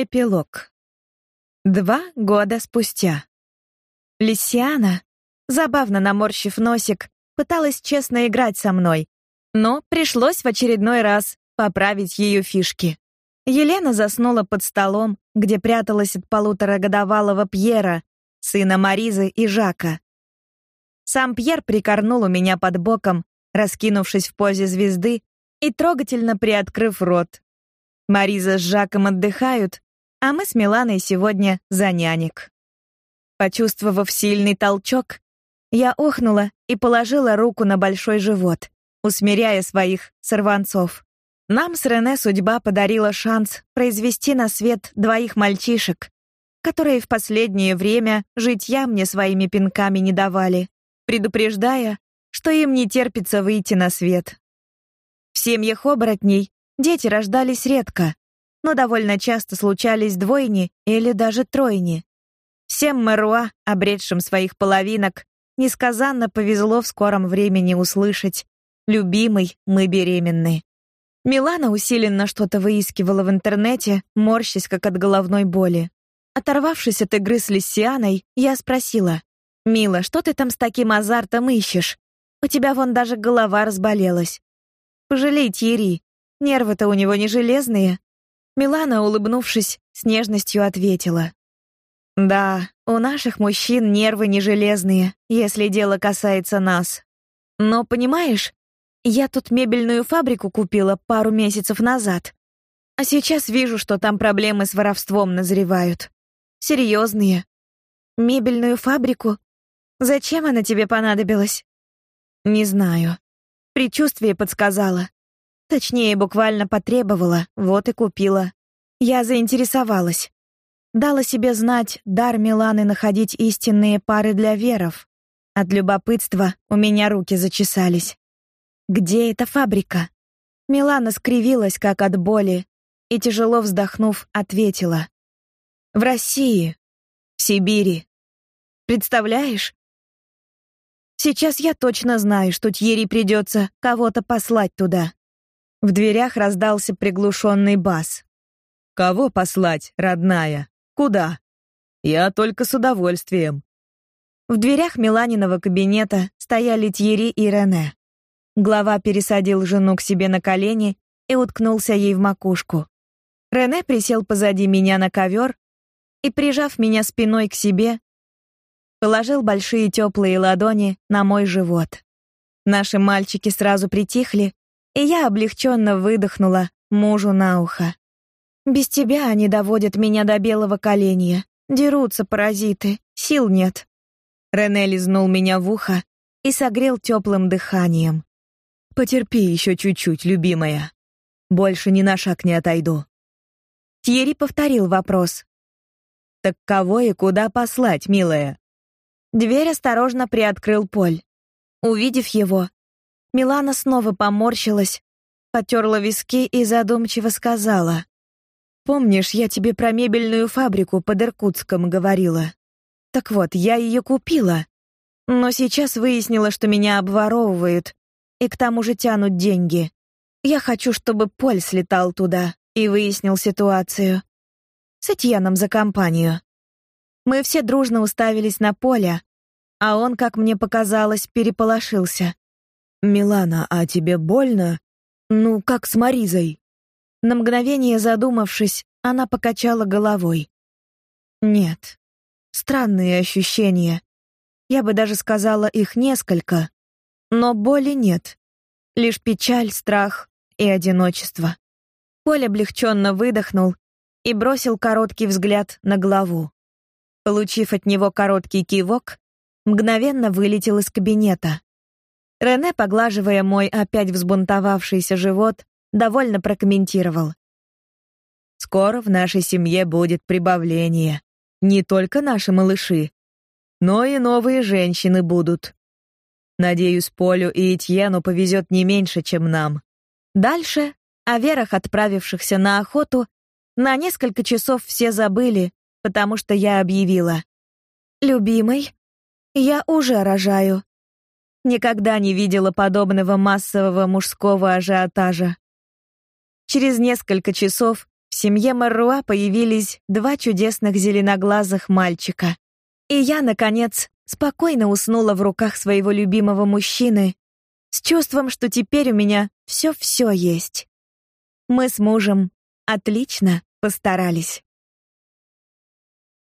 Эпилог. Два года спустя. Лисиана, забавно наморщив носик, пыталась честно играть со мной, но пришлось в очередной раз поправить ее фишки. Елена заснула под столом, где пряталась от полуторагодовалого Пьера, сына Маризы и Жака. Сам Пьер прикорнул у меня под боком, раскинувшись в позе звезды и трогательно приоткрыв рот. Мариза с Жаком отдыхают, а мы с Миланой сегодня за нянек. Почувствовав сильный толчок, я охнула и положила руку на большой живот, усмиряя своих сорванцов. Нам с Рене судьба подарила шанс произвести на свет двоих мальчишек, которые в последнее время житья мне своими пинками не давали, предупреждая, что им не терпится выйти на свет. В семьях оборотней дети рождались редко, но довольно часто случались двойни или даже тройни. Всем Мэруа, обретшим своих половинок, несказанно повезло в скором времени услышать «Любимый, мы беременны». Милана усиленно что-то выискивала в интернете, морщась как от головной боли. Оторвавшись от игры с Лисианой, я спросила: "Мила, что ты там с таким азартом ищешь? У тебя вон даже голова разболелась. Пожалей Тьерри, нервы-то у него не железные". Милана, улыбнувшись, с нежностью ответила: "Да, у наших мужчин нервы не железные, если дело касается нас. Но понимаешь, я тут мебельную фабрику купила пару месяцев назад. А сейчас вижу, что там проблемы с воровством назревают. Серьезные. Мебельную фабрику? Зачем она тебе понадобилась? Не знаю. Предчувствие подсказало. Точнее, буквально потребовала, вот и купила. Я заинтересовалась. Дала себе знать дар Миланы находить истинные пары для веров. От любопытства у меня руки зачесались. Где эта фабрика? Милана скривилась как от боли и тяжело вздохнув, ответила: В России, в Сибири. Представляешь? Сейчас я точно знаю, что Тьери придется кого-то послать туда. В дверях раздался приглушенный бас. «Кого послать, родная? Куда?» «Я только с удовольствием». В дверях Миланиного кабинета стояли Тьери и Рене. Глава пересадил жену к себе на колени и уткнулся ей в макушку. Рене присел позади меня на ковер и, прижав меня спиной к себе, положил большие теплые ладони на мой живот. Наши мальчики сразу притихли и я облегченно выдохнула мужу на ухо. Без тебя они доводят меня до белого коленя. Дерутся паразиты, сил нет. Рене лизнул меня в ухо и согрел теплым дыханием. Потерпи еще чуть-чуть, любимая. Больше ни на шаг не отойду. Тьерри повторил вопрос. Так кого и куда послать, милая? Дверь осторожно приоткрыл Поль. Увидев его, Милана снова поморщилась, потерла виски и задумчиво сказала: "Помнишь, я тебе про мебельную фабрику под Иркутском говорила? Так вот, я ее купила, но сейчас выяснила, что меня обворовывают и к тому же тянут деньги. Я хочу, чтобы Поль слетал туда и выяснил ситуацию. С Этьеном за компанию. Мы все дружно уставились на Поля, а он, как мне показалось, переполошился. «Милана, а тебе больно? Ну, как с Маризой?» На мгновение задумавшись, она покачала головой. «Нет. Странные ощущения. Я бы даже сказала их несколько. Но боли нет. Лишь печаль, страх и одиночество». Поль облегченно выдохнул и бросил короткий взгляд на главу. Получив от него короткий кивок, мгновенно вылетел из кабинета. Рене, поглаживая мой опять взбунтовавшийся живот, довольно прокомментировал: Скоро в нашей семье будет прибавление. Не только наши малыши, но и новые женщины будут. Надеюсь, Полю и Этьену повезет не меньше, чем нам. Дальше о верах, отправившихся на охоту, на несколько часов все забыли, потому что я объявила: "Любимый, Я уже рожаю. Никогда не видела подобного массового мужского ажиотажа. Через несколько часов в семье Марруа появились два чудесных зеленоглазых мальчика. И я, наконец, спокойно уснула в руках своего любимого мужчины, с чувством, что теперь у меня все-все есть. Мы с мужем отлично постарались.